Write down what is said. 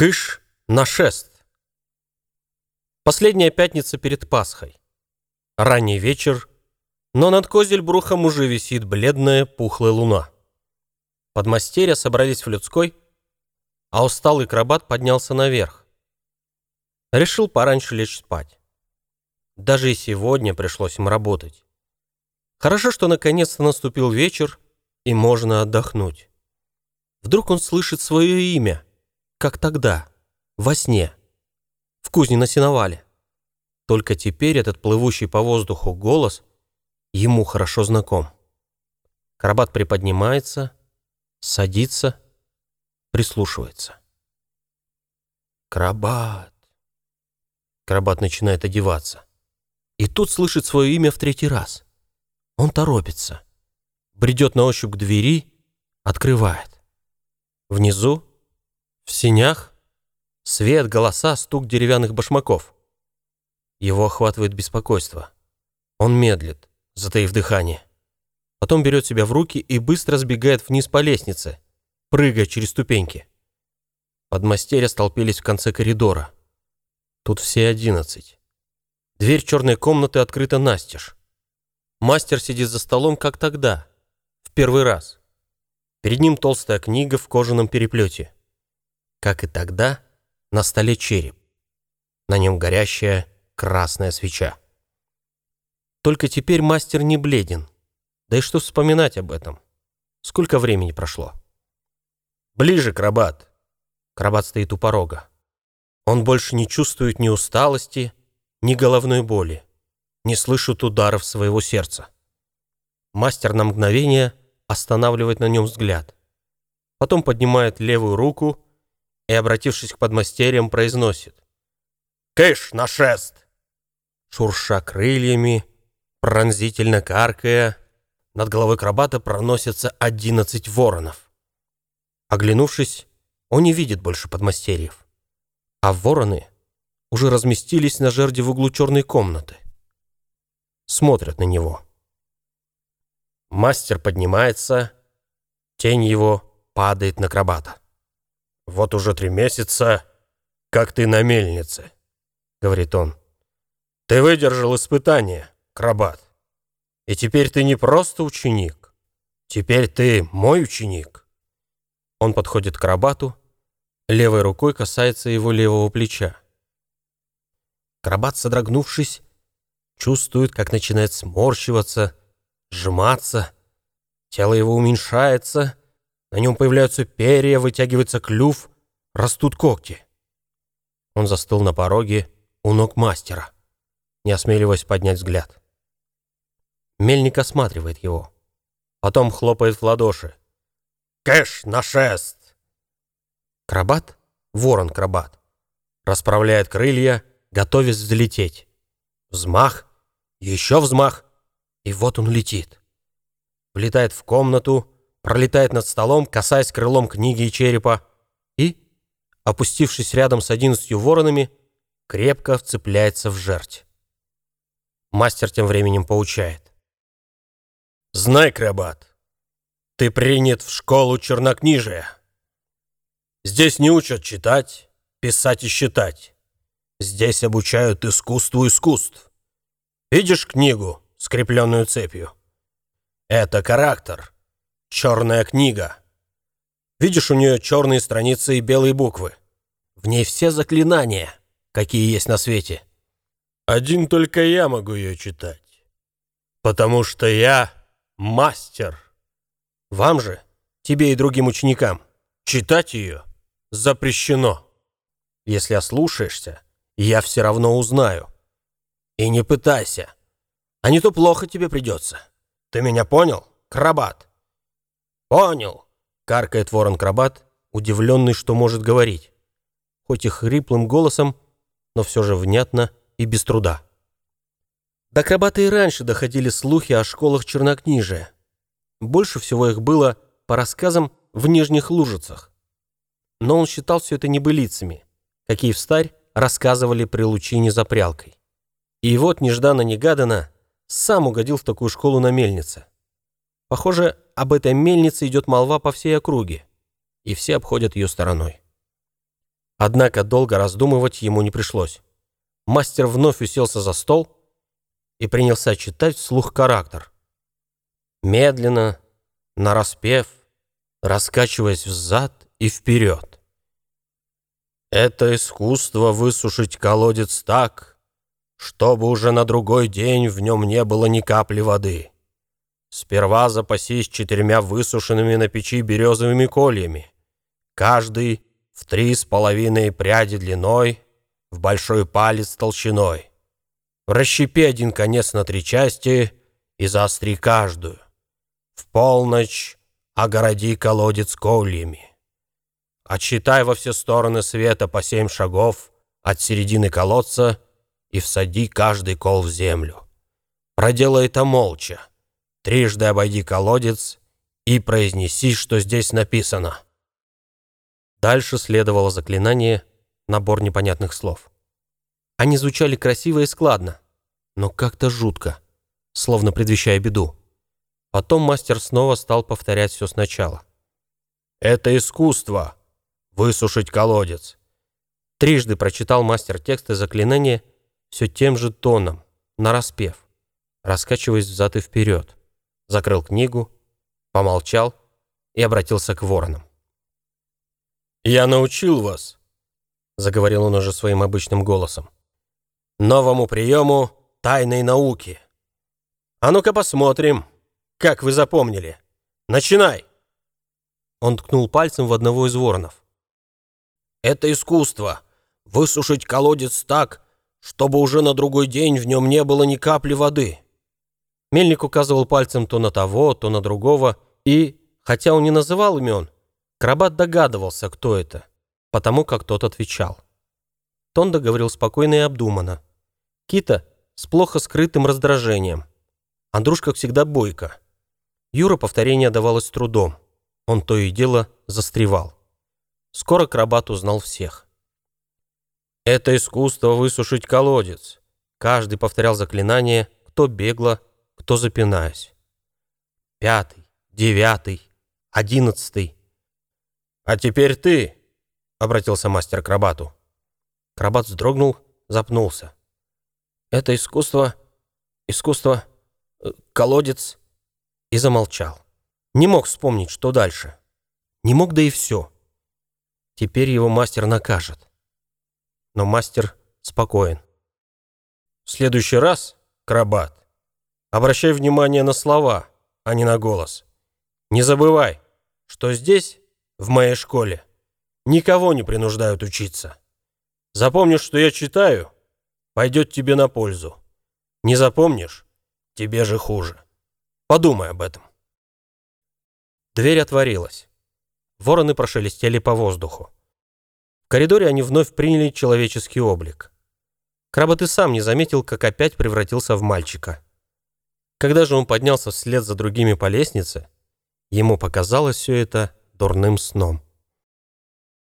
Кыш на шест. Последняя пятница перед Пасхой. Ранний вечер, но над Козельбрухом уже висит бледная пухлая луна. Подмастерья собрались в людской, а усталый крабат поднялся наверх. Решил пораньше лечь спать. Даже и сегодня пришлось им работать. Хорошо, что наконец-то наступил вечер, и можно отдохнуть. Вдруг он слышит свое имя, как тогда, во сне, в кузне на сеновале. Только теперь этот плывущий по воздуху голос ему хорошо знаком. Карабат приподнимается, садится, прислушивается. «Крабат!» Крабат начинает одеваться. И тут слышит свое имя в третий раз. Он торопится. Бредет на ощупь к двери, открывает. Внизу, в синях, свет, голоса, стук деревянных башмаков. Его охватывает беспокойство. Он медлит, затаив дыхание. Потом берет себя в руки и быстро сбегает вниз по лестнице, прыгая через ступеньки. Подмастерья столпились в конце коридора. Тут все одиннадцать. Дверь черной комнаты открыта настежь. Мастер сидит за столом, как тогда, в первый раз. Перед ним толстая книга в кожаном переплете. Как и тогда, на столе череп. На нем горящая красная свеча. Только теперь мастер не бледен. Да и что вспоминать об этом? Сколько времени прошло? Ближе, Крабат. Крабат стоит у порога. Он больше не чувствует ни усталости, ни головной боли, не слышит ударов своего сердца. Мастер на мгновение останавливает на нем взгляд. Потом поднимает левую руку и, обратившись к подмастерьям, произносит «Кыш на шест!» Шурша крыльями, пронзительно каркая, над головой крабата проносятся одиннадцать воронов. Оглянувшись, он не видит больше подмастерьев. А вороны уже разместились на жерде в углу черной комнаты. Смотрят на него. Мастер поднимается, тень его падает на крабата. «Вот уже три месяца, как ты на мельнице», — говорит он. «Ты выдержал испытание, крабат. И теперь ты не просто ученик. Теперь ты мой ученик». Он подходит к крабату, левой рукой касается его левого плеча. Крабат, содрогнувшись, чувствует, как начинает сморщиваться, сжиматься. Тело его уменьшается, на нем появляются перья, вытягивается клюв, растут когти. Он застыл на пороге у ног мастера, не осмеливаясь поднять взгляд. Мельник осматривает его, потом хлопает в ладоши. «Кэш на шест!» Крабат, ворон-крабат, расправляет крылья, готовясь взлететь. Взмах, еще взмах, и вот он летит. Влетает в комнату, пролетает над столом, касаясь крылом книги и черепа, и, опустившись рядом с одиннадцатью воронами, крепко вцепляется в жерть. Мастер тем временем поучает. «Знай, Крабат, ты принят в школу чернокнижия. Здесь не учат читать, писать и считать. Здесь обучают искусству искусств. Видишь книгу, скрепленную цепью? Это характер. Черная книга. Видишь у нее черные страницы и белые буквы? В ней все заклинания, какие есть на свете. Один только я могу ее читать. Потому что я мастер. Вам же, тебе и другим ученикам, читать ее запрещено. Если ослушаешься, я все равно узнаю. И не пытайся. А не то плохо тебе придется. Ты меня понял, крабат?» «Понял», — каркает ворон-крабат, удивленный, что может говорить. Хоть и хриплым голосом, но все же внятно и без труда. До крабата и раньше доходили слухи о школах чернокнижия. Больше всего их было, по рассказам, в Нижних Лужицах. Но он считал все это небылицами, какие встарь рассказывали при лучине за прялкой. И вот нежданно-негаданно сам угодил в такую школу на мельнице. Похоже, об этой мельнице идет молва по всей округе, и все обходят ее стороной. Однако долго раздумывать ему не пришлось. Мастер вновь уселся за стол и принялся читать вслух характер. Медленно, нараспев, раскачиваясь взад и вперед. Это искусство высушить колодец так, чтобы уже на другой день в нем не было ни капли воды. Сперва запасись четырьмя высушенными на печи березовыми кольями, каждый в три с половиной пряди длиной, в большой палец толщиной. Расщепи один конец на три части и заостри каждую. В полночь огороди колодец кольями. Отсчитай во все стороны света по семь шагов от середины колодца и всади каждый кол в землю. Проделай это молча. Трижды обойди колодец и произнеси, что здесь написано. Дальше следовало заклинание, набор непонятных слов. Они звучали красиво и складно, но как-то жутко, словно предвещая беду. Потом мастер снова стал повторять все сначала. «Это искусство! Высушить колодец!» Трижды прочитал мастер тексты заклинания все тем же тоном, нараспев, раскачиваясь взад и вперед. Закрыл книгу, помолчал и обратился к воронам. «Я научил вас», — заговорил он уже своим обычным голосом, «новому приему тайной науки. А ну-ка посмотрим, как вы запомнили. Начинай!» Он ткнул пальцем в одного из воронов. «Это искусство — высушить колодец так, чтобы уже на другой день в нем не было ни капли воды». Мельник указывал пальцем то на того, то на другого, и, хотя он не называл имен, Крабат догадывался, кто это, потому как тот отвечал. Тонда говорил спокойно и обдуманно. Кита с плохо скрытым раздражением. Андрушка всегда бойко. Юра повторение давалось трудом. Он то и дело застревал. Скоро Крабат узнал всех. «Это искусство высушить колодец». Каждый повторял заклинание, кто бегло, кто запинаясь. Пятый, девятый, одиннадцатый. «А теперь ты!» — обратился мастер к Крабату. Крабат вздрогнул, запнулся. «Это искусство... искусство... Э, колодец...» И замолчал. Не мог вспомнить, что дальше. Не мог, да и все. Теперь его мастер накажет. Но мастер спокоен. В следующий раз, Крабат, обращай внимание на слова, а не на голос. Не забывай, что здесь в моей школе. Никого не принуждают учиться. Запомнишь, что я читаю, пойдет тебе на пользу. Не запомнишь, тебе же хуже. Подумай об этом. Дверь отворилась. Вороны прошелестели по воздуху. В коридоре они вновь приняли человеческий облик. Кработ и сам не заметил, как опять превратился в мальчика. Когда же он поднялся вслед за другими по лестнице, ему показалось все это дурным сном.